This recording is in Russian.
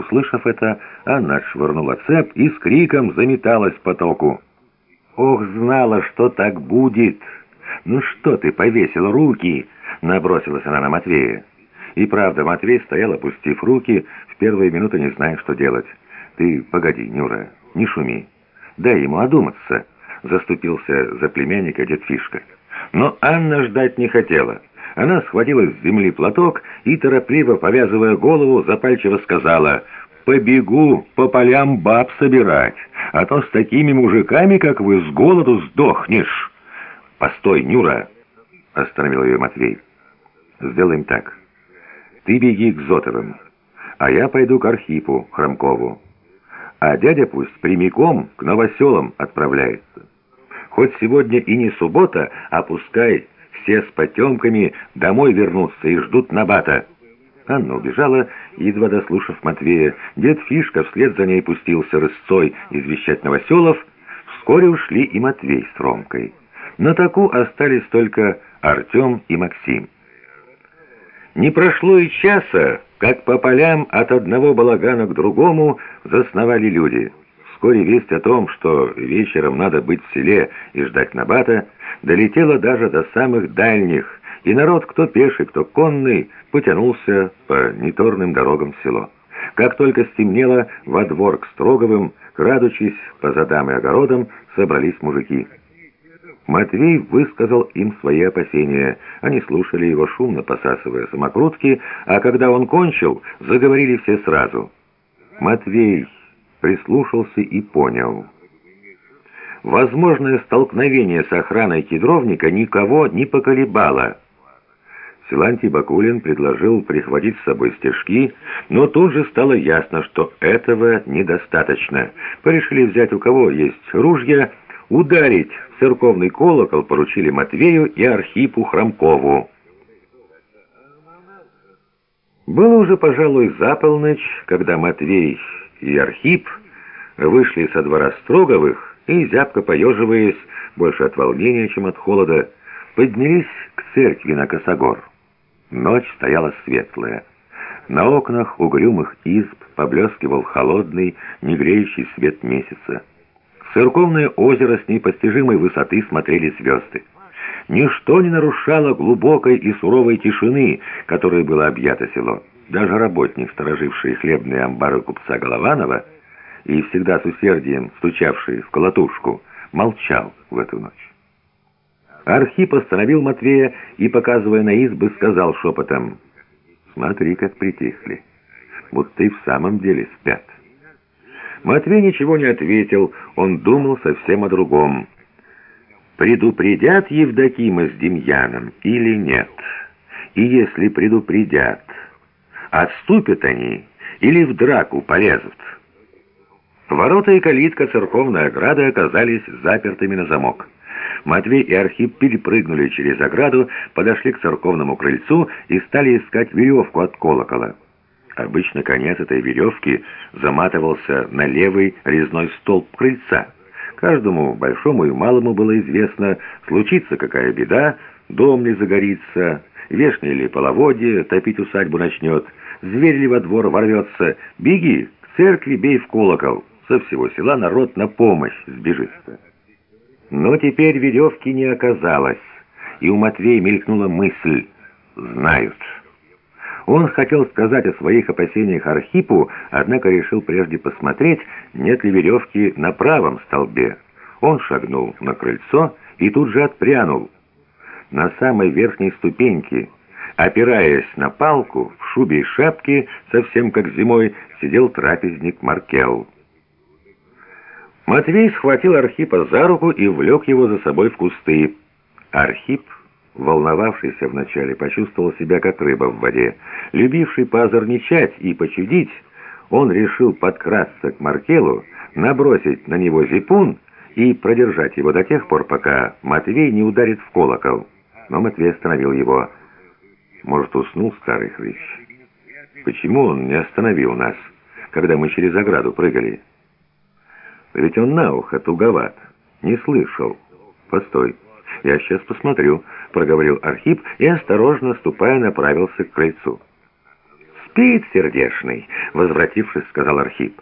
Услышав это, она отшвырнула цеп и с криком заметалась по току. «Ох, знала, что так будет! Ну что ты, повесил руки!» Набросилась она на Матвея. И правда, Матвей стоял, опустив руки, в первые минуты не зная, что делать. «Ты погоди, Нюра, не шуми. Дай ему одуматься», — заступился за племянника дед Фишка. Но Анна ждать не хотела. Она схватила с земли платок и, торопливо повязывая голову, запальчиво сказала «Побегу по полям баб собирать, а то с такими мужиками, как вы, с голоду сдохнешь». «Постой, Нюра!» — остановил ее Матвей. «Сделаем так. Ты беги к Зотовым, а я пойду к Архипу Хромкову. А дядя пусть прямиком к новоселам отправляется. Хоть сегодня и не суббота, а пускай все с потемками домой вернутся и ждут Набата». Анна убежала, едва дослушав Матвея. Дед Фишка вслед за ней пустился рысцой извещать новоселов. Вскоре ушли и Матвей с Ромкой. На таку остались только Артем и Максим. Не прошло и часа, как по полям от одного балагана к другому засновали люди. Вскоре весть о том, что вечером надо быть в селе и ждать Набата, долетела даже до самых дальних, и народ, кто пеший, кто конный, потянулся по неторным дорогам в село. Как только стемнело, во двор к Строговым, крадучись по задам и огородам, собрались мужики. Матвей высказал им свои опасения. Они слушали его, шумно посасывая самокрутки, а когда он кончил, заговорили все сразу. Матвей прислушался и понял. Возможное столкновение с охраной кедровника никого не поколебало. Силантий Бакулин предложил прихватить с собой стежки, но тут же стало ясно, что этого недостаточно. Порешили взять у кого есть ружья, ударить церковный колокол поручили Матвею и Архипу Хромкову. Было уже, пожалуй, за полночь, когда Матвей и Архип вышли со двора Строговых и, зябко поеживаясь, больше от волнения, чем от холода, поднялись к церкви на Косогор. Ночь стояла светлая. На окнах угрюмых изб поблескивал холодный, негреющий свет месяца церковное озеро с непостижимой высоты смотрели звезды. Ничто не нарушало глубокой и суровой тишины, которой было объято село. Даже работник, стороживший хлебные амбары купца Голованова и всегда с усердием стучавший в колотушку, молчал в эту ночь. Архип остановил Матвея и, показывая на избы, сказал шепотом, «Смотри, как притихли, будто и в самом деле спят». Матвей ничего не ответил, он думал совсем о другом. Предупредят Евдокима с Демьяном или нет? И если предупредят, отступят они или в драку полезут? Ворота и калитка церковной ограды оказались запертыми на замок. Матвей и Архип перепрыгнули через ограду, подошли к церковному крыльцу и стали искать веревку от колокола. Обычно конец этой веревки заматывался на левый резной столб крыльца. Каждому, большому и малому, было известно, случится какая беда, дом ли загорится, вешний ли половодье, топить усадьбу начнет, зверь ли во двор ворвется, беги, к церкви бей в колокол. Со всего села народ на помощь сбежится. Но теперь веревки не оказалось, и у Матвея мелькнула мысль «знают». Он хотел сказать о своих опасениях Архипу, однако решил прежде посмотреть, нет ли веревки на правом столбе. Он шагнул на крыльцо и тут же отпрянул. На самой верхней ступеньке, опираясь на палку, в шубе и шапке, совсем как зимой, сидел трапезник Маркел. Матвей схватил Архипа за руку и влек его за собой в кусты. Архип волновавшийся вначале, почувствовал себя как рыба в воде. Любивший поозорничать и почудить, он решил подкрасться к Маркелу, набросить на него зипун и продержать его до тех пор, пока Матвей не ударит в колокол. Но Матвей остановил его. Может, уснул старый хрыщ? Почему он не остановил нас, когда мы через ограду прыгали? Ведь он на ухо туговат, не слышал. Постой. «Я сейчас посмотрю», — проговорил Архип и, осторожно ступая, направился к крыльцу. «Спит, сердешный», — возвратившись, сказал Архип.